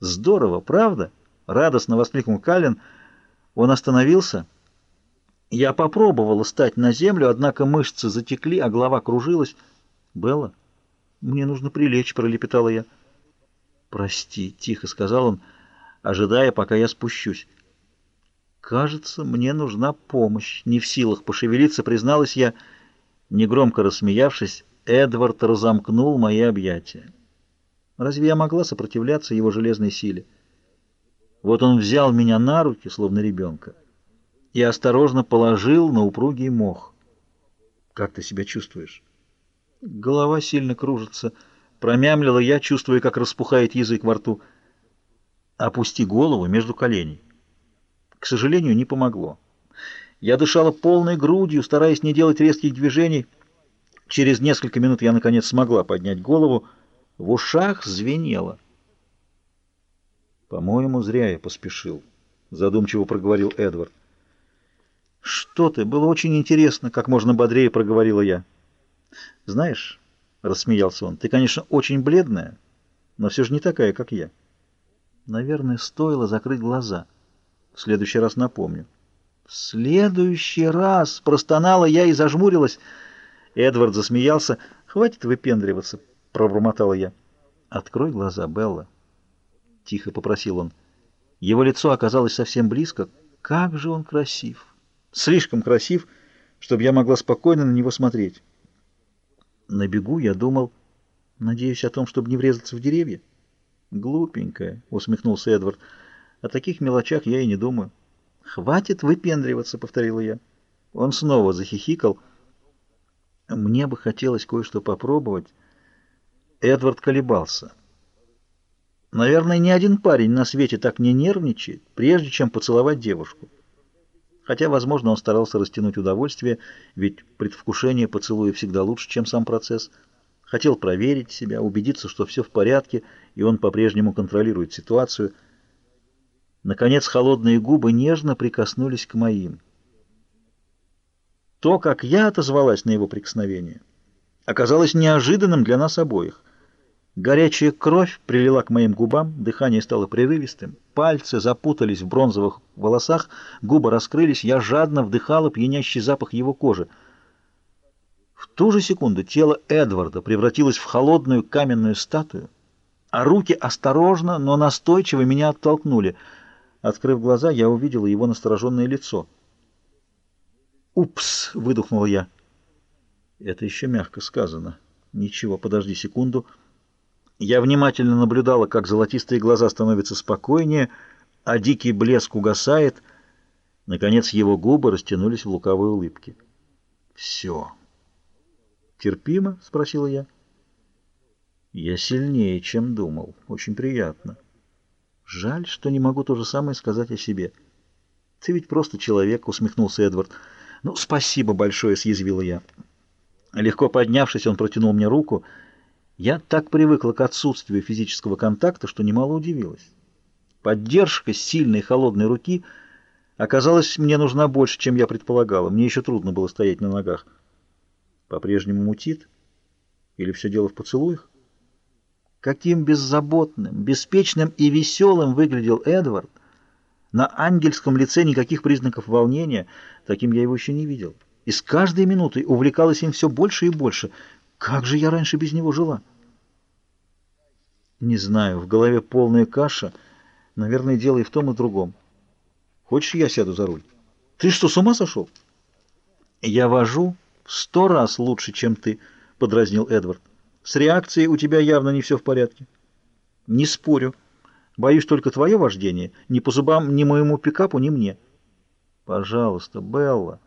Здорово, правда? Радостно воскликнул Каллен. Он остановился. Я попробовала стать на землю, однако мышцы затекли, а голова кружилась. Белла, мне нужно прилечь, пролепетала я. Прости, тихо сказал он, ожидая, пока я спущусь. Кажется, мне нужна помощь. Не в силах пошевелиться, призналась я, негромко рассмеявшись. Эдвард разомкнул мои объятия. Разве я могла сопротивляться его железной силе? Вот он взял меня на руки, словно ребенка, и осторожно положил на упругий мох. «Как ты себя чувствуешь?» Голова сильно кружится. Промямлила я, чувствуя, как распухает язык во рту. «Опусти голову между коленей». К сожалению, не помогло. Я дышала полной грудью, стараясь не делать резких движений. Через несколько минут я, наконец, смогла поднять голову. В ушах звенело. «По-моему, зря я поспешил», — задумчиво проговорил Эдвард. «Что ты? Было очень интересно», — как можно бодрее проговорила я. «Знаешь», — рассмеялся он, — «ты, конечно, очень бледная, но все же не такая, как я». Наверное, стоило закрыть глаза. В следующий раз напомню. «В следующий раз!» — простонала я и зажмурилась. Эдвард засмеялся. «Хватит выпендриваться», — пробормотала я. «Открой глаза, Белла». — тихо попросил он. Его лицо оказалось совсем близко. Как же он красив! Слишком красив, чтобы я могла спокойно на него смотреть. На бегу я думал, надеюсь о том, чтобы не врезаться в деревья. Глупенькая, — усмехнулся Эдвард. О таких мелочах я и не думаю. Хватит выпендриваться, — повторила я. Он снова захихикал. Мне бы хотелось кое-что попробовать. Эдвард колебался. Наверное, ни один парень на свете так не нервничает, прежде чем поцеловать девушку. Хотя, возможно, он старался растянуть удовольствие, ведь предвкушение поцелуя всегда лучше, чем сам процесс. Хотел проверить себя, убедиться, что все в порядке, и он по-прежнему контролирует ситуацию. Наконец, холодные губы нежно прикоснулись к моим. То, как я отозвалась на его прикосновение, оказалось неожиданным для нас обоих. Горячая кровь прилила к моим губам, дыхание стало прерывистым, пальцы запутались в бронзовых волосах, губы раскрылись, я жадно вдыхала пьянящий запах его кожи. В ту же секунду тело Эдварда превратилось в холодную каменную статую, а руки осторожно, но настойчиво меня оттолкнули. Открыв глаза, я увидела его настороженное лицо. «Упс!» — выдохнула я. «Это еще мягко сказано. Ничего, подожди секунду». Я внимательно наблюдала, как золотистые глаза становятся спокойнее, а дикий блеск угасает. Наконец его губы растянулись в лукавой улыбке. «Все». «Терпимо?» — спросила я. «Я сильнее, чем думал. Очень приятно. Жаль, что не могу то же самое сказать о себе». «Ты ведь просто человек», — усмехнулся Эдвард. «Ну, спасибо большое», — съязвила я. Легко поднявшись, он протянул мне руку — я так привыкла к отсутствию физического контакта, что немало удивилась. Поддержка сильной холодной руки оказалась мне нужна больше, чем я предполагала. Мне еще трудно было стоять на ногах. По-прежнему мутит? Или все дело в поцелуях? Каким беззаботным, беспечным и веселым выглядел Эдвард. На ангельском лице никаких признаков волнения, таким я его еще не видел. И с каждой минутой увлекалась им все больше и больше — как же я раньше без него жила? Не знаю, в голове полная каша. Наверное, дело и в том, и в другом. Хочешь, я сяду за руль? Ты что, с ума сошел? Я вожу в сто раз лучше, чем ты, — подразнил Эдвард. С реакцией у тебя явно не все в порядке. Не спорю. Боюсь только твое вождение. Ни по зубам ни моему пикапу, ни мне. Пожалуйста, Белла.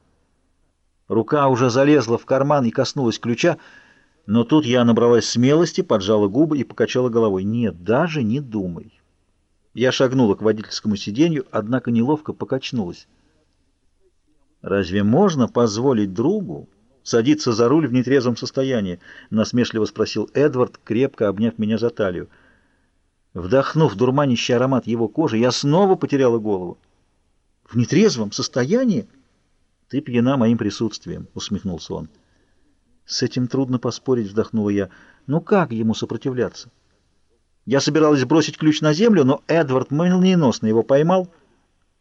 Рука уже залезла в карман и коснулась ключа, — но тут я набралась смелости, поджала губы и покачала головой. «Нет, даже не думай». Я шагнула к водительскому сиденью, однако неловко покачнулась. «Разве можно позволить другу садиться за руль в нетрезвом состоянии?» — насмешливо спросил Эдвард, крепко обняв меня за талию. Вдохнув дурманящий аромат его кожи, я снова потеряла голову. «В нетрезвом состоянии?» «Ты пьяна моим присутствием», — усмехнулся он. С этим трудно поспорить, вздохнула я. Ну как ему сопротивляться? Я собиралась бросить ключ на землю, но Эдвард молниеносно его поймал —